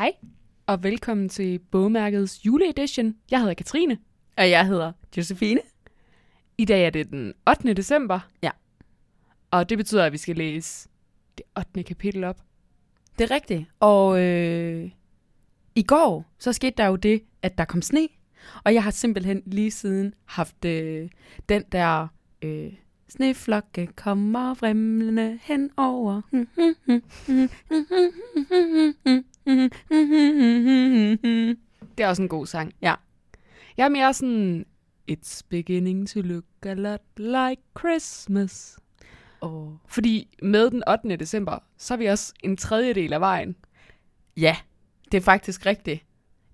Hej, og velkommen til bogmærkets juleedition. Jeg hedder Katrine. Og jeg hedder Josefine. I dag er det den 8. december. Ja. Og det betyder, at vi skal læse det 8. kapitel op. Det er rigtigt. Og øh, i går, så skete der jo det, at der kom sne. Og jeg har simpelthen lige siden haft øh, den der... Øh, Sneflokke kommer vrimlende henover. Det er også en god sang. Ja. Jeg er mere sådan, It's beginning to look a lot like Christmas. Oh. Fordi med den 8. december, så er vi også en tredjedel af vejen. Ja, det er faktisk rigtigt.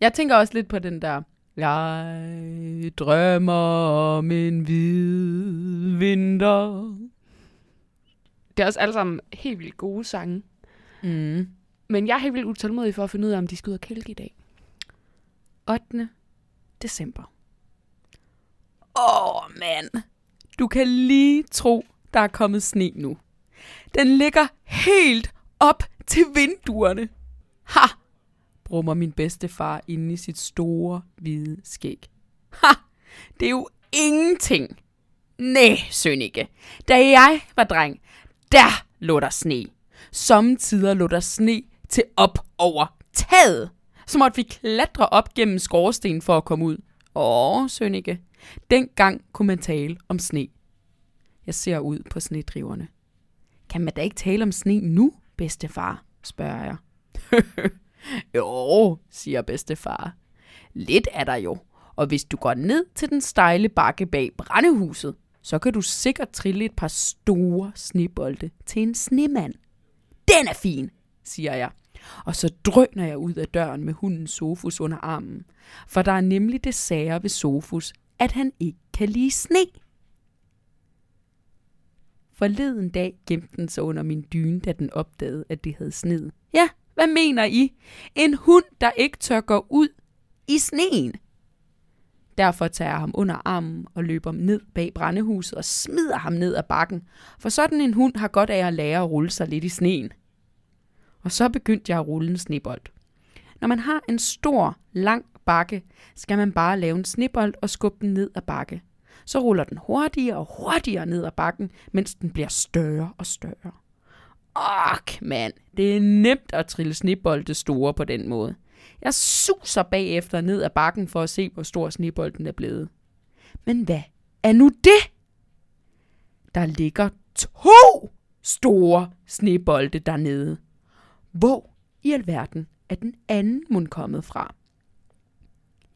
Jeg tænker også lidt på den der... Jeg drømmer om en hvid vinter. Det er også alle sammen helt vildt gode sange. Mm. Men jeg er helt vildt utålmodig for at finde ud af, om de skal ud og kælke i dag. 8. december. Åh, oh, mand. Du kan lige tro, der er kommet sne nu. Den ligger helt op til vinduerne. Ha! brummer min bedste far inde i sit store, hvide skæg. Ha! Det er jo ingenting. Næh, Sønneke. Da jeg var dreng, der lå der sne. Samtidig lå der sne til op over taget. Så måtte vi klatre op gennem skorstenen for at komme ud. Åh, Sønneke. Dengang kunne man tale om sne. Jeg ser ud på snedriverne. Kan man da ikke tale om sne nu, bedstefar? spørger jeg. jo, siger bedstefar. Lidt er der jo. Og hvis du går ned til den stejle bakke bag brændehuset, så kan du sikkert trille et par store snebolde til en snemand. Den er fin, siger jeg. Og så drøner jeg ud af døren med hunden Sofus under armen. For der er nemlig det sære ved Sofus, at han ikke kan lide sne. Forleden dag gemte den sig under min dyne, da den opdagede, at det havde sned. Ja, hvad mener I? En hund, der ikke tør gå ud i sneen. Derfor tager jeg ham under armen og løber ned bag brændehuset og smider ham ned ad bakken, for sådan en hund har godt af at lære at rulle sig lidt i sneen. Og så begyndte jeg at rulle en snebold. Når man har en stor, lang bakke, skal man bare lave en snebold og skubbe den ned ad bakke. Så ruller den hurtigere og hurtigere ned ad bakken, mens den bliver større og større. Ok, mand, det er nemt at trille snebolde store på den måde. Jeg suser bagefter ned ad bakken for at se, hvor stor snebolden er blevet. Men hvad er nu det? Der ligger to store snebolde dernede. Hvor i alverden er den anden mund kommet fra?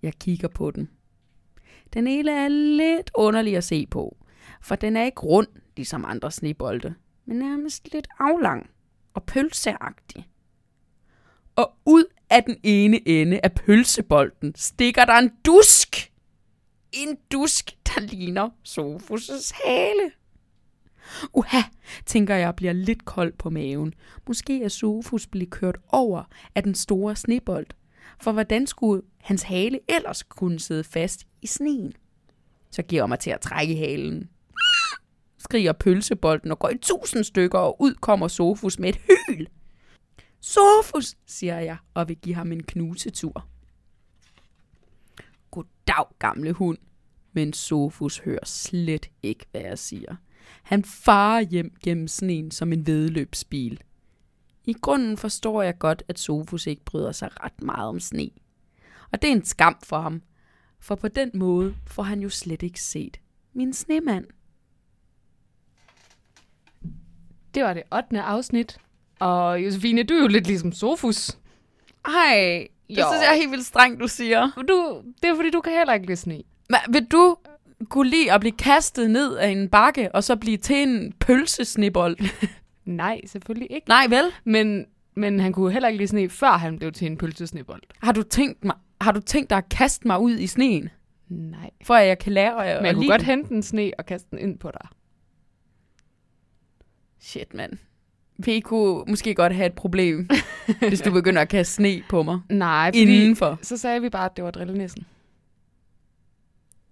Jeg kigger på den. Den ene er lidt underlig at se på, for den er ikke rund, ligesom andre snebolde, men nærmest lidt aflang og pølseagtig. Og ud af den ene ende af pølsebolden stikker der en dusk. En dusk, der ligner Sofus' hale. Uha, tænker jeg bliver lidt kold på maven. Måske er Sofus blevet kørt over af den store snebold. For hvordan skulle hans hale ellers kunne sidde fast i sneen? Så giver jeg mig til at trække halen. Skriger pølsebolden og går i tusind stykker, og ud kommer Sofus med et hyl. Sofus, siger jeg, og vil give ham en knusetur. Goddag, gamle hund. Men Sofus hører slet ikke, hvad jeg siger. Han farer hjem gennem sneen som en vedløbsbil. I grunden forstår jeg godt, at Sofus ikke bryder sig ret meget om sne. Og det er en skam for ham, for på den måde får han jo slet ikke set min snemand. Det var det 8. afsnit. Og Josefine, du er jo lidt ligesom Sofus. Ej, det Jo. synes jeg er helt vildt strengt, du siger. Du, det er fordi, du kan heller ikke lide sne. Men vil du kunne lide at blive kastet ned af en bakke, og så blive til en pølsesnebold? Nej, selvfølgelig ikke. Nej, vel? Men, men han kunne heller ikke lide sne, før han blev til en pølsesnebold. Har du tænkt, mig, har du tænkt dig at kaste mig ud i sneen, Nej. for at jeg kan lære at Men jeg kunne godt den? hente en sne og kaste den ind på dig. Shit, mand. Vi kunne måske godt have et problem, hvis du begynder at kaste sne på mig Nej, fordi indenfor. så sagde vi bare, at det var drillenissen.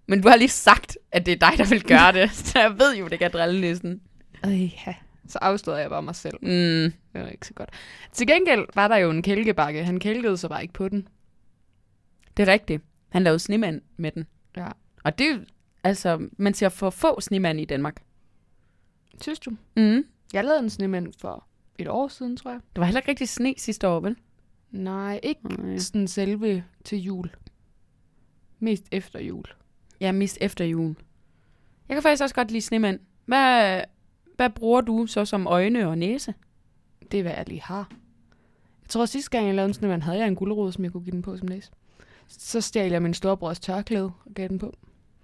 Men du har lige sagt, at det er dig, der vil gøre det. Så jeg ved jo, det kan drille næsten. Øh, ja. Så afslørede jeg bare mig selv. Mm. Det var ikke så godt. Til gengæld var der jo en kælkebakke. Han kælkede så bare ikke på den. Det er rigtigt. Han lavede snemand med den. Ja. Og det er altså, man ser for få snemand i Danmark. Synes du? Mm. Jeg lavede en snemand for et år siden, tror jeg. Det var heller ikke rigtig sne sidste år, vel? Nej, ikke Nej. sådan selve til jul. Mest efter jul. Ja, mest efter jul. Jeg kan faktisk også godt lide snemand. Hvad, hvad bruger du så som øjne og næse? Det er, hvad jeg lige har. Jeg tror, at sidste gang, jeg lavede en snemand, havde jeg en gulerod, som jeg kunne give den på som næse. Så stjal jeg min storebrors tørklæde og gav den på.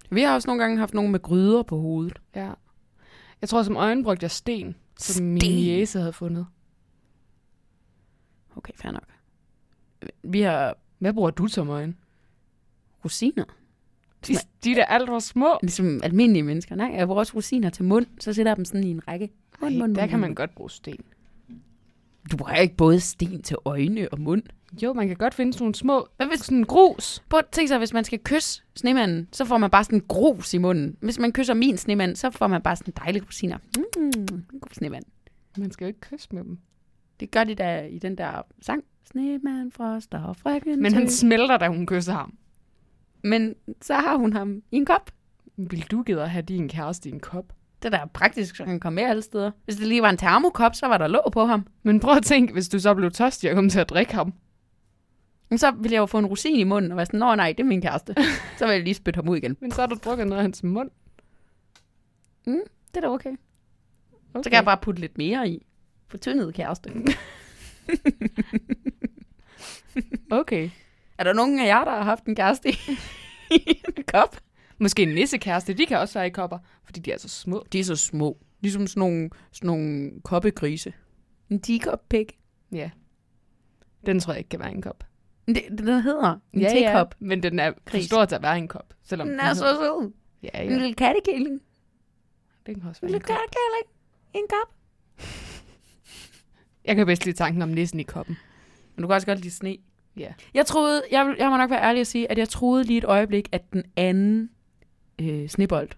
Vi har også nogle gange haft nogen med gryder på hovedet. Ja. Jeg tror, som øjen brugte jeg sten, som min Sten? jæse havde fundet. Okay, fair nok. Vi har Hvad bruger du som øjen? rosiner. De, de er da alt for små. Ligesom almindelige mennesker. Nej, jeg bruger også rosiner til mund. Så sætter jeg dem sådan i en række. Mund, Ej, mund, der mund, kan man godt bruge sten. Du bruger ikke både sten til øjne og mund. Jo, man kan godt finde sådan nogle små, hvad hvis sådan en grus? Prøv at tænke sig, hvis man skal kysse snemanden, så får man bare sådan en grus i munden. Hvis man kysser min snemand, så får man bare sådan dejlige rosiner. Mm, god snemand. Man skal jo ikke kysse med dem. Det gør de der i den der sang. Snemand, frost og frøken Men han smelter, da hun kysser ham. Men så har hun ham i en kop. Vil du gider at have din kæreste i en kop? Det der er praktisk, så han kan komme med alle steder. Hvis det lige var en termokop, så var der låg på ham. Men prøv at tænke, hvis du så blev tørstig og kom til at drikke ham. Men så ville jeg jo få en rosin i munden og være sådan, nå nej, det er min kæreste. så vil jeg lige spytte ham ud igen. Men så har du drukket noget af hans mund. Det er da okay. Okay. Så kan jeg bare putte lidt mere i. Fortyndet kæreste. Okay. Er der nogen af jer, der har haft en kæreste i, i en kop? Måske en nissekæreste, de kan også være i kopper, fordi de er så små. De er så små. Ligesom sådan nogle, sådan nogle koppegrise. En teacup-pig. Ja. Den tror jeg ikke kan være i en kop. Det, den hedder en ja, teacup. men den er for stor til at være i en kop. Selvom Den er så sød. Ja, En ja. lille kattekilling. Den kan også En være i en lille kattekilling. I en kop. Jeg kan bedst lide tanken om nissen i koppen. Men du kan også godt lide sne. Ja. Jeg troede, jeg, jeg må nok være ærlig at sige, at jeg troede lige et øjeblik, at den anden øh, snebold,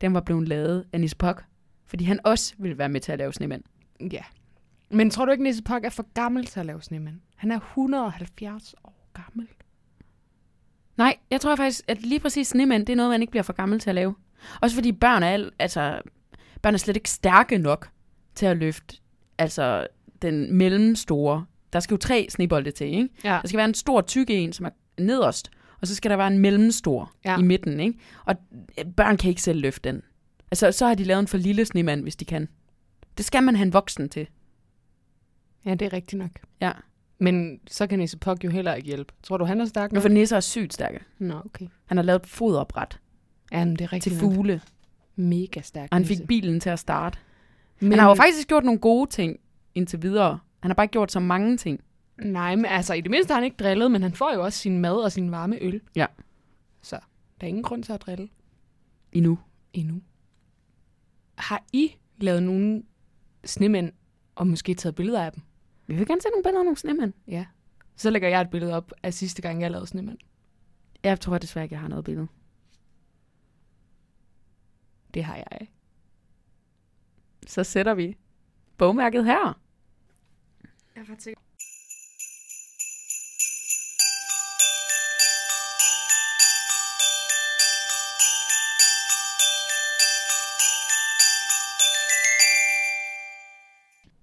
den var blevet lavet af Nisse Pok. Fordi han også ville være med til at lave snemand. Ja. Men tror du ikke, Nisse Pok er for gammel til at lave snemand? Han er 170 år gammel. Nej, jeg tror faktisk, at lige præcis snemand, det er noget, man ikke bliver for gammel til at lave. Også fordi børn er, al- altså, børn er slet ikke stærke nok til at løfte altså, den mellemstore. Der skal jo tre snebolde til, ikke? Ja. Der skal være en stor tyk en, som er nederst, og så skal der være en mellemstor Ja. ja. i midten, ikke? Og øh, børn kan ikke selv løfte den. Altså, så har de lavet en for lille snemand, hvis de kan. Det skal man have en voksen til. Ja, det er rigtigt nok. Ja. Men så kan Nisse Pok jo heller ikke hjælpe. Tror du, han er stærk nok? for nisser er sygt stærke. Nå, okay. Han har lavet et foderbræt Ja, men det er til rigtigt nok. fugle, Mega stærk. og han fik Nisse. bilen til at starte. Men, Han har jo faktisk gjort nogle gode ting indtil videre. Han har bare ikke gjort så mange ting. Nej, men altså, i det mindste har han ikke drillet, men han får jo også sin mad og sin varme øl. Ja. Så der er ingen grund til at drille Endnu. endnu. Har I lavet nogle snemænd, og måske taget billeder af dem? Vi vil gerne se nogle billeder af nogle snemænd. Ja. Så lægger jeg et billede op af sidste gang, jeg lavede snemænd. Jeg tror desværre ikke, jeg har noget billede. Det har jeg. Så sætter vi bogmærket her. Jeg er ret sikker.